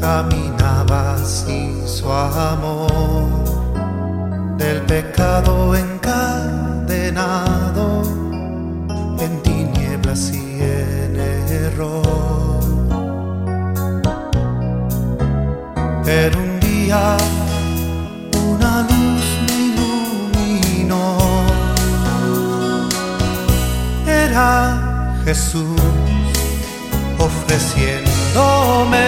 caminaba sin su amor, del pecado encadenado, en tinieblas y en error. Pero un día una luz me iluminó, era Jesús ofreciéndome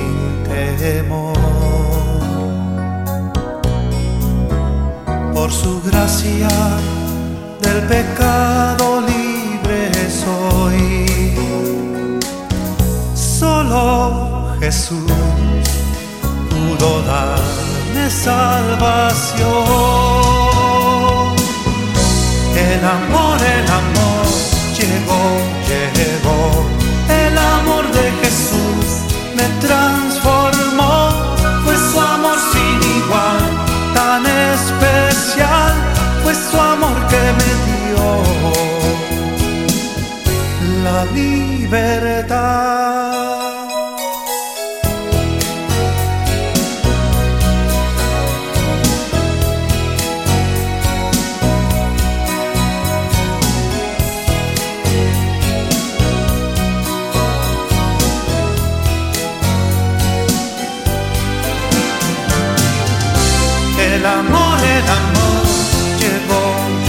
Por su gracia del pecado libre soy. Solo Jesús pudo darme salvación. El amor, el amor llegó, llegó. Fue su amor que me dio la libertad. El amor, amor